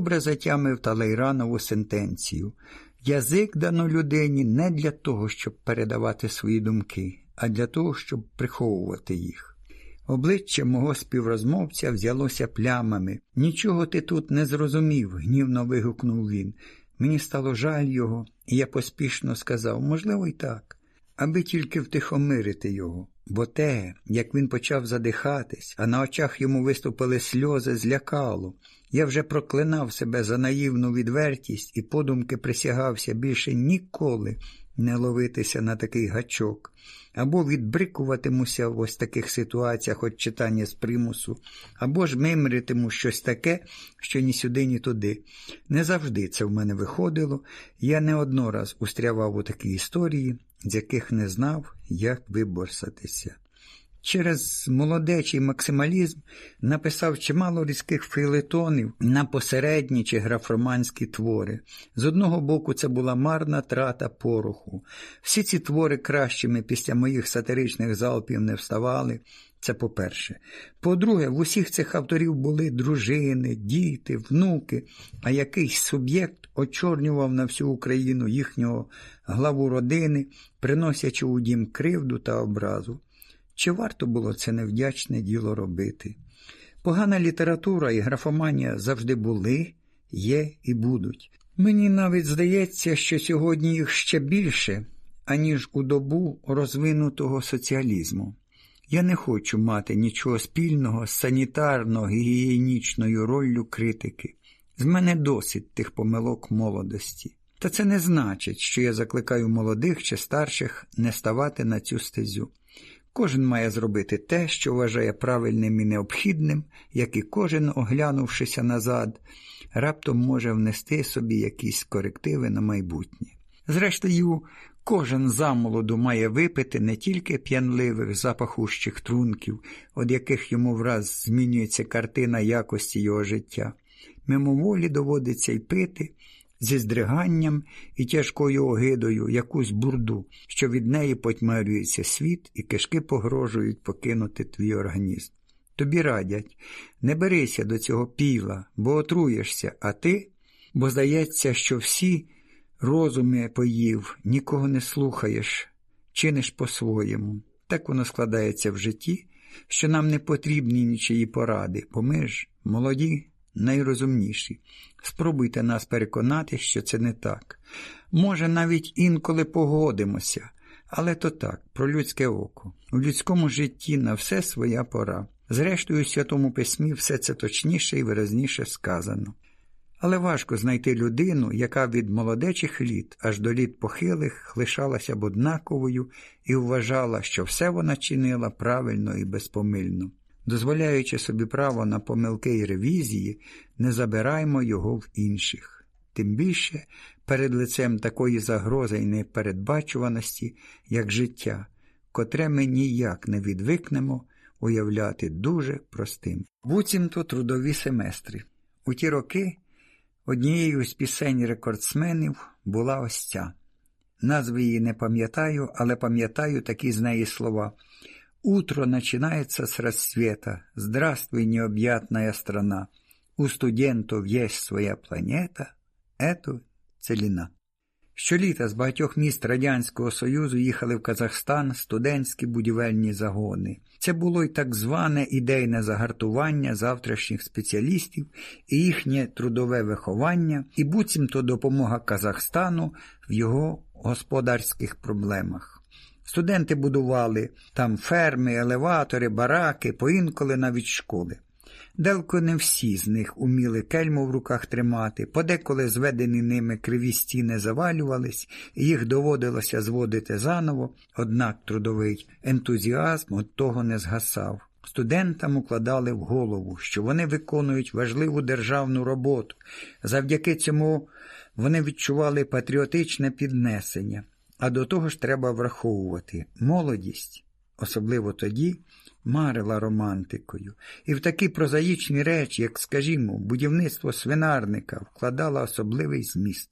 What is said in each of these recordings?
Добре затямив Талейранову сентенцію. Язик дано людині не для того, щоб передавати свої думки, а для того, щоб приховувати їх. Обличчя мого співрозмовця взялося плямами. Нічого ти тут не зрозумів, гнівно вигукнув він. Мені стало жаль його, і я поспішно сказав, можливо, й так, аби тільки втихомирити його. Бо те, як він почав задихатись, а на очах йому виступили сльози, злякало. Я вже проклинав себе за наївну відвертість і подумки присягався більше ніколи не ловитися на такий гачок, або відбрикуватимуся в ось таких ситуаціях от читання з примусу, або ж мимритиму щось таке, що ні сюди, ні туди. Не завжди це в мене виходило, я не однораз устрявав у такі історії, з яких не знав, як виборсатися. Через молодечий максималізм написав чимало різких фейлетонів на посередні чи графроманські твори. З одного боку, це була марна трата пороху. Всі ці твори кращими після моїх сатиричних залпів не вставали. Це по-перше. По-друге, в усіх цих авторів були дружини, діти, внуки, а якийсь суб'єкт очорнював на всю Україну їхнього главу родини, приносячи у дім кривду та образу. Чи варто було це невдячне діло робити? Погана література і графоманія завжди були, є і будуть. Мені навіть здається, що сьогодні їх ще більше, аніж у добу розвинутого соціалізму. Я не хочу мати нічого спільного з санітарно-гігієнічною роллю критики. З мене досить тих помилок молодості. Та це не значить, що я закликаю молодих чи старших не ставати на цю стезю. Кожен має зробити те, що вважає правильним і необхідним, як і кожен, оглянувшися назад, раптом може внести собі якісь корективи на майбутнє. Зрештою, кожен замолоду має випити не тільки п'янливих запахущих трунків, від яких йому враз змінюється картина якості його життя. Мимоволі доводиться й пити, зі здриганням і тяжкою огидою якусь бурду, що від неї потьмарюється світ, і кишки погрожують покинути твій організм. Тобі радять, не берися до цього піла, бо отруєшся, а ти, бо здається, що всі розуми поїв, нікого не слухаєш, чиниш по-своєму. Так воно складається в житті, що нам не потрібні нічиї поради, бо ми ж молоді, найрозумніші. Спробуйте нас переконати, що це не так. Може, навіть інколи погодимося, але то так, про людське око. У людському житті на все своя пора. Зрештою, у Святому Письмі все це точніше і виразніше сказано. Але важко знайти людину, яка від молодечих літ аж до літ похилих лишалася б однаковою і вважала, що все вона чинила правильно і безпомильно. Дозволяючи собі право на помилки і ревізії, не забираймо його в інших. Тим більше перед лицем такої загрози і непередбачуваності, як життя, котре ми ніяк не відвикнемо уявляти дуже простим. Буцімто трудові семестри. У ті роки однією з пісень рекордсменів була ось ця. Назви її не пам'ятаю, але пам'ятаю такі з неї слова. Утро начинается с рассвета. Здравствуй, необъятная страна. У студентов есть своя планета. Ето целіна. Щоліта з багатьох міст Радянського Союзу їхали в Казахстан студентські будівельні загони. Це було й так зване ідейне загартування завтрашніх спеціалістів і їхнє трудове виховання, і буцімто допомога Казахстану в його господарських проблемах. Студенти будували там ферми, елеватори, бараки, поінколи навіть школи. Далеко не всі з них уміли кельму в руках тримати, подеколи зведені ними криві стіни завалювались, і їх доводилося зводити заново, однак трудовий ентузіазм от того не згасав. Студентам укладали в голову, що вони виконують важливу державну роботу. Завдяки цьому вони відчували патріотичне піднесення. А до того ж треба враховувати молодість, особливо тоді, марила романтикою, і в такі прозаїчні речі, як, скажімо, будівництво свинарника вкладала особливий зміст.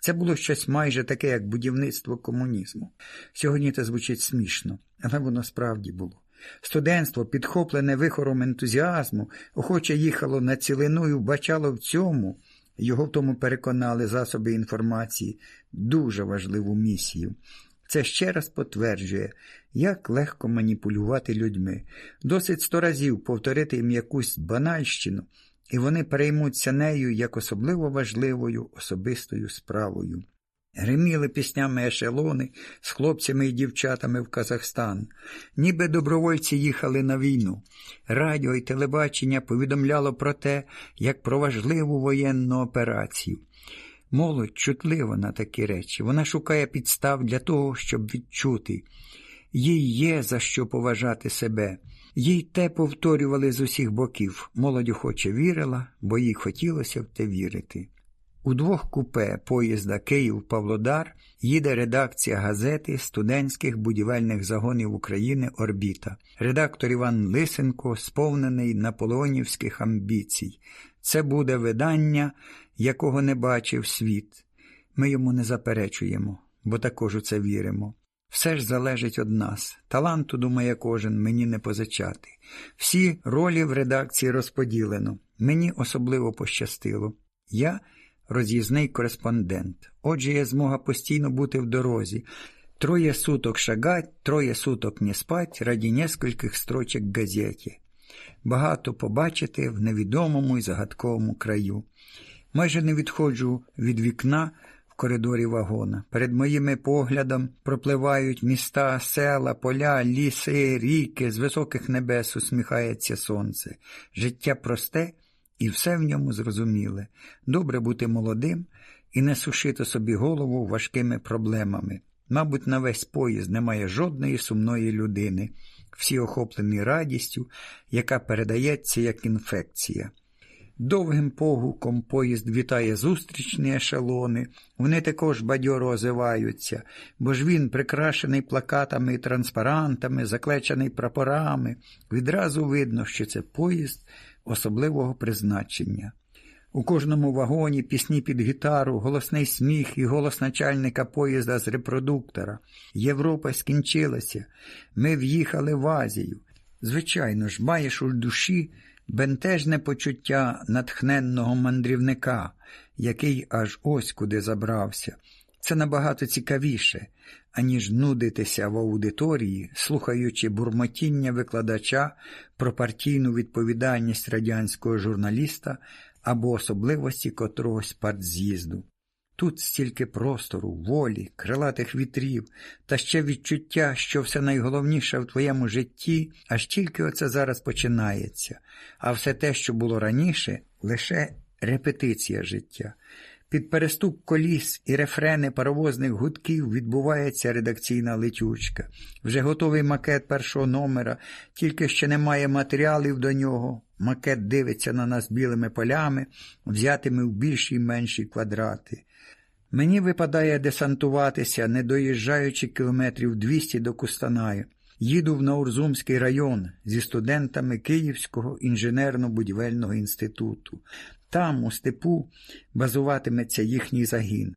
Це було щось майже таке, як будівництво комунізму. Сьогодні це звучить смішно, але воно справді було. Студентство, підхоплене вихором ентузіазму, охоче їхало на цілину і вбачало в цьому Його в тому переконали засоби інформації дуже важливу місію. Це ще раз потверджує, як легко маніпулювати людьми. Досить сто разів повторити їм якусь банальщину, і вони переймуться нею як особливо важливою особистою справою. Гриміли піснями ешелони з хлопцями і дівчатами в Казахстан, ніби добровольці їхали на війну. Радіо і телебачення повідомляло про те, як про важливу воєнну операцію. Молодь чутлива на такі речі. Вона шукає підстав для того, щоб відчути. Їй є за що поважати себе. Їй те повторювали з усіх боків. Молодь охоче вірила, бо їй хотілося в те вірити. У двох купе поїзда Київ-Павлодар їде редакція газети студентських будівельних загонів України Орбіта. Редактор Іван Лисенко, сповнений наполеонівських амбіцій. Це буде видання, якого не бачив світ. Ми йому не заперечуємо, бо також у це віримо. Все ж залежить від нас. Таланту, думає кожен, мені не позичати. Всі ролі в редакції розподілено. Мені особливо пощастило. Я роз'їзний кореспондент. Отже, є змога постійно бути в дорозі. Троє суток шагать, троє суток не спать раді нескольких строчок газеті. Багато побачити в невідомому і загадковому краю. Майже не відходжу від вікна в коридорі вагона. Перед моїми поглядом пропливають міста, села, поля, ліси, ріки, з високих небес усміхається сонце. Життя просте і все в ньому зрозуміле. Добре бути молодим і не сушити собі голову важкими проблемами. Мабуть, на весь поїзд немає жодної сумної людини, всі охоплені радістю, яка передається як інфекція. Довгим погуком поїзд вітає зустрічні ешелони, вони також бадьоро озиваються, бо ж він прикрашений плакатами і транспарантами, заклечений прапорами. Відразу видно, що це поїзд особливого призначення. У кожному вагоні пісні під гітару, голосний сміх і голос начальника поїзда з репродуктора. Європа скінчилася. Ми в'їхали в Азію. Звичайно ж, маєш у душі бентежне почуття натхненного мандрівника, який аж ось куди забрався. Це набагато цікавіше, аніж нудитися в аудиторії, слухаючи бурмотіння викладача про партійну відповідальність радянського журналіста або особливості котрогось партз'їзду. Тут стільки простору, волі, крилатих вітрів та ще відчуття, що все найголовніше в твоєму житті, аж тільки оце зараз починається, а все те, що було раніше, лише репетиція життя. Під перестук коліс і рефрени паровозних гудків відбувається редакційна летючка. Вже готовий макет першого номера, тільки ще немає матеріалів до нього. Макет дивиться на нас білими полями, взятими в більші й менші квадрати. Мені випадає десантуватися, не доїжджаючи кілометрів 200 до Кустанаю. Їду в Наурзумський район зі студентами Київського інженерно-будівельного інституту. Там, у степу, базуватиметься їхній загін.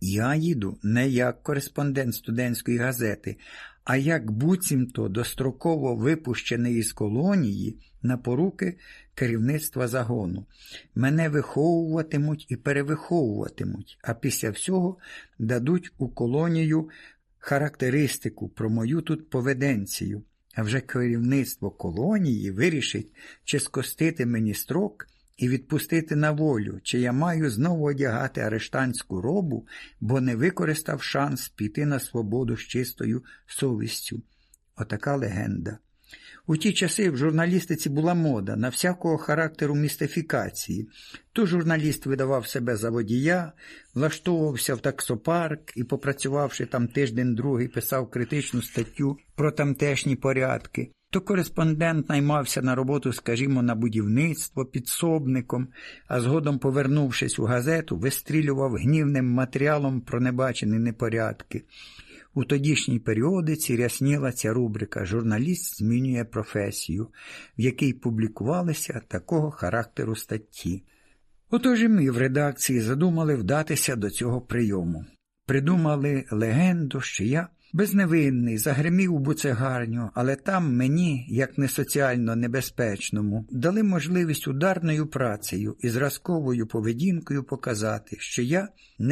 Я їду не як кореспондент студентської газети, а як буцімто достроково випущений із колонії на поруки керівництва загону. Мене виховуватимуть і перевиховуватимуть, а після всього дадуть у колонію характеристику про мою тут поведенцію. А вже керівництво колонії вирішить, чи скостити мені строк і відпустити на волю, чи я маю знову одягати арештантську робу, бо не використав шанс піти на свободу з чистою совістю. Отака легенда. У ті часи в журналістиці була мода на всякого характеру містифікації. То журналіст видавав себе за водія, влаштовувався в таксопарк і, попрацювавши там тиждень другий, писав критичну статтю про тамтешні порядки. То кореспондент наймався на роботу, скажімо, на будівництво підсобником, а згодом, повернувшись у газету, вистрілював гнівним матеріалом про небачені непорядки. У тодішній періодиці рясніла ця рубрика Журналіст змінює професію, в якій публікувалися такого характеру статті. Отож і ми в редакції задумали вдатися до цього прийому. Придумали легенду, що я Безневинний, загримів у буцегарню, але там мені, як не соціально небезпечному, дали можливість ударною працею і зразковою поведінкою показати, що я не